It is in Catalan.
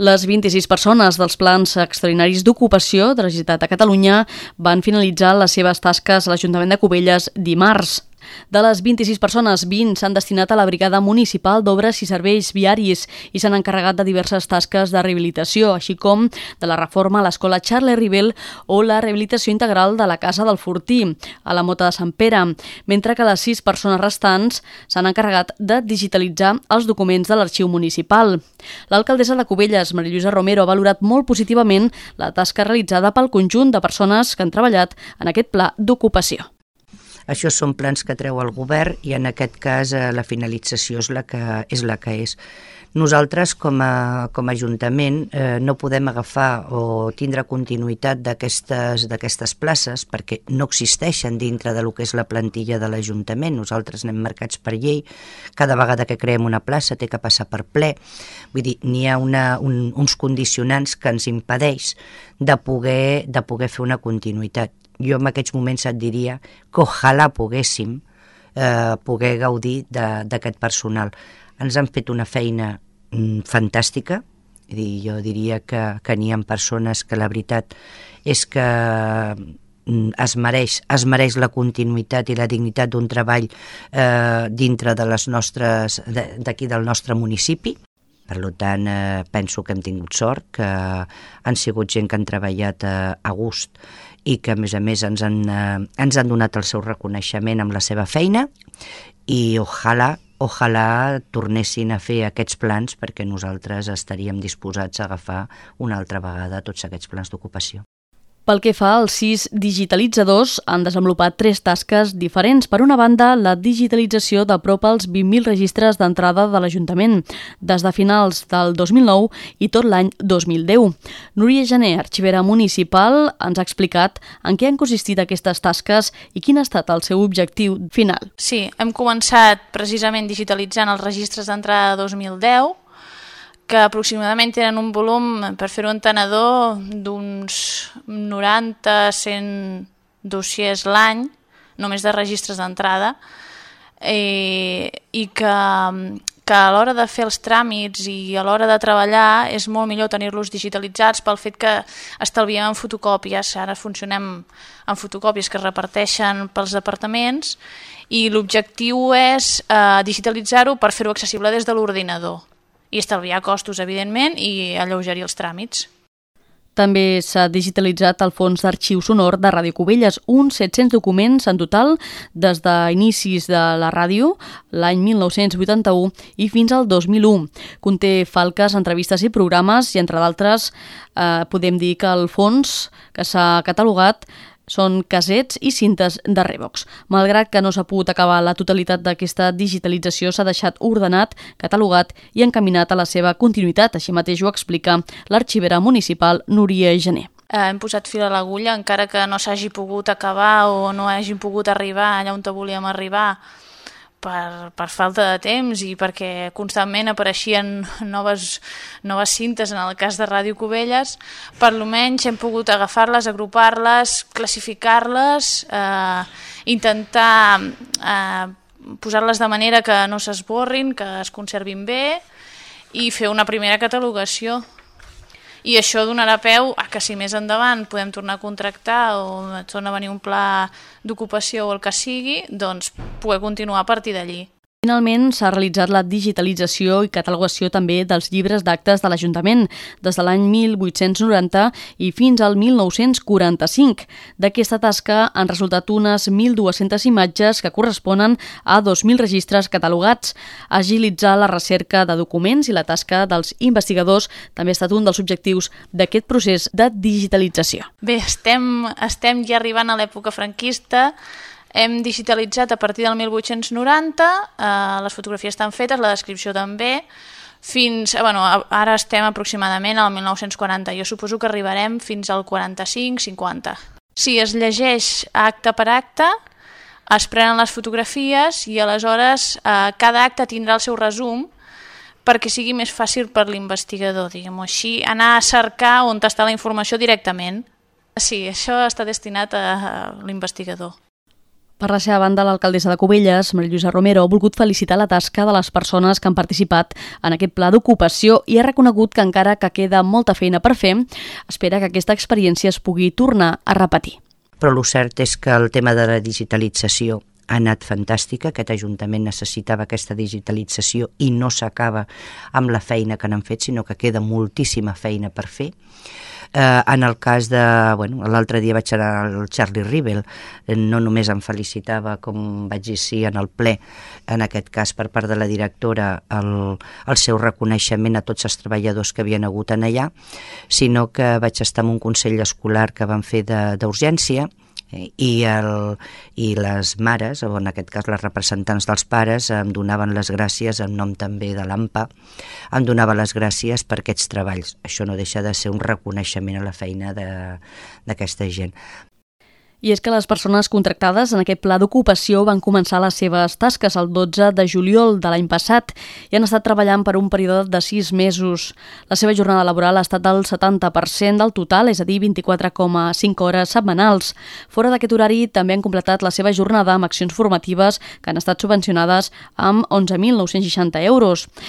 Les 26 persones dels plans extraordinaris d'ocupació de la Generalitat de Catalunya van finalitzar les seves tasques a l'Ajuntament de Cubelles dimarts. De les 26 persones, 20 s'han destinat a la Brigada Municipal d'Obres i Serveis Viaris i s'han encarregat de diverses tasques de rehabilitació, així com de la reforma a l'Escola Charles Rivel o la rehabilitació integral de la Casa del Fortí, a la Mota de Sant Pere, mentre que les 6 persones restants s'han encarregat de digitalitzar els documents de l'arxiu municipal. L'alcaldessa de Cubelles, Maria Lluïsa Romero, ha valorat molt positivament la tasca realitzada pel conjunt de persones que han treballat en aquest pla d'ocupació. Això són plans que treu el govern i en aquest cas eh, la finalització és la que és. La que és. Nosaltres, com a, com a Ajuntament, eh, no podem agafar o tindre continuïtat d'aquestes places perquè no existeixen dintre de lo que és la plantilla de l'Ajuntament. Nosaltres anem marcats per llei. Cada vegada que creem una plaça té que passar per ple. Vull dir, n'hi ha una, un, uns condicionants que ens impedeix de poder, de poder fer una continuïtat jo en aquests moments et diria que ojalà poguéssim eh, poder gaudir d'aquest personal. Ens han fet una feina mm, fantàstica, dir, jo diria que, que n'hi ha persones que la veritat és que mm, es mereix, es mereix la continuïtat i la dignitat d'un treball eh, dintre de les nostres d'aquí del nostre municipi. Per tant, eh, penso que hem tingut sort, que han sigut gent que han treballat eh, a gust i que a més a més ens han, eh, ens han donat el seu reconeixement amb la seva feina i ojalà ojalà tornessin a fer aquests plans perquè nosaltres estaríem disposats a agafar una altra vegada tots aquests plans d'ocupació. Pel que fa als sis digitalitzadors, han desenvolupat tres tasques diferents. Per una banda, la digitalització de prop als 20.000 registres d'entrada de l'Ajuntament, des de finals del 2009 i tot l'any 2010. Núria Gené, arxivera municipal, ens ha explicat en què han consistit aquestes tasques i quin ha estat el seu objectiu final. Sí, hem començat precisament digitalitzant els registres d'entrada de 2010, que aproximadament tenen un volum, per fer-ho en tenedor, d'uns 90-100 dossiers l'any, només de registres d'entrada, eh, i que, que a l'hora de fer els tràmits i a l'hora de treballar és molt millor tenir-los digitalitzats pel fet que estalviem en fotocòpies, ara funcionem en fotocòpies que es reparteixen pels departaments i l'objectiu és eh, digitalitzar-ho per fer-ho accessible des de l'ordinador i estalviar costos, evidentment, i alleugerir els tràmits. També s'ha digitalitzat el fons d'arxiu sonor de Ràdio Cubelles, uns 700 documents en total des d'inicis de la ràdio, l'any 1981 i fins al 2001. Conté falques, entrevistes i programes i, entre d'altres, eh, podem dir que el fons que s'ha catalogat són casets i cintes de Revox. Malgrat que no s'ha pogut acabar la totalitat d'aquesta digitalització, s'ha deixat ordenat, catalogat i encaminat a la seva continuïtat. Així mateix ho explica l'arxivera municipal Núria Gené. Hem posat fil a l'agulla, encara que no s'hagi pogut acabar o no hagin pogut arribar allà on volíem arribar per, per falta de temps i perquè constantment apareixien noves, noves cintes en el cas de Ràdio Cubelles, per lo menys hem pogut agafar-les, agrupar-les, classificar-les, eh, intentar eh, posar-les de manera que no s'esborrin, que es conservin bé i fer una primera catalogació i això donarà peu a que si més endavant podem tornar a contractar o torna a venir un pla d'ocupació o el que sigui, doncs poder continuar a partir d'allí. Finalment, s'ha realitzat la digitalització i catalogació també dels llibres d'actes de l'Ajuntament des de l'any 1890 i fins al 1945. D'aquesta tasca han resultat unes 1.200 imatges que corresponen a 2.000 registres catalogats. Agilitzar la recerca de documents i la tasca dels investigadors també ha estat un dels objectius d'aquest procés de digitalització. Bé, estem, estem ja arribant a l'època franquista, hem digitalitzat a partir del 1890, eh, les fotografies estan fetes, la descripció també, fins, eh, bueno, ara estem aproximadament al 1940, jo suposo que arribarem fins al 45-50. Si es llegeix acte per acte, es prenen les fotografies i aleshores eh, cada acte tindrà el seu resum perquè sigui més fàcil per l'investigador, diguem-ho així, anar a cercar on està la informació directament. Sí, això està destinat a l'investigador. Per la seva banda, l'alcaldessa de Cubelles, Maria Lluïsa Romero, ha volgut felicitar la tasca de les persones que han participat en aquest pla d'ocupació i ha reconegut que encara que queda molta feina per fer, espera que aquesta experiència es pugui tornar a repetir. Però el cert és que el tema de la digitalització ha anat fantàstica, aquest Ajuntament necessitava aquesta digitalització i no s'acaba amb la feina que n'han fet, sinó que queda moltíssima feina per fer. Eh, en el cas de... Bueno, l'altre dia vaig anar al Charlie Rivel, eh, no només em felicitava, com vaig dir sí en el ple, en aquest cas per part de la directora, el, el seu reconeixement a tots els treballadors que havien hagut en allà, sinó que vaig estar en un consell escolar que van fer d'urgència, i, el, i les mares, o en aquest cas les representants dels pares, em donaven les gràcies en nom també de l'AMPA, em donava les gràcies per aquests treballs. Això no deixa de ser un reconeixement a la feina d'aquesta gent. I és que les persones contractades en aquest pla d'ocupació van començar les seves tasques el 12 de juliol de l'any passat i han estat treballant per un període de 6 mesos. La seva jornada laboral ha estat del 70% del total, és a dir, 24,5 hores setmanals. Fora d'aquest horari també han completat la seva jornada amb accions formatives que han estat subvencionades amb 11.960 euros.